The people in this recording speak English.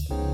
you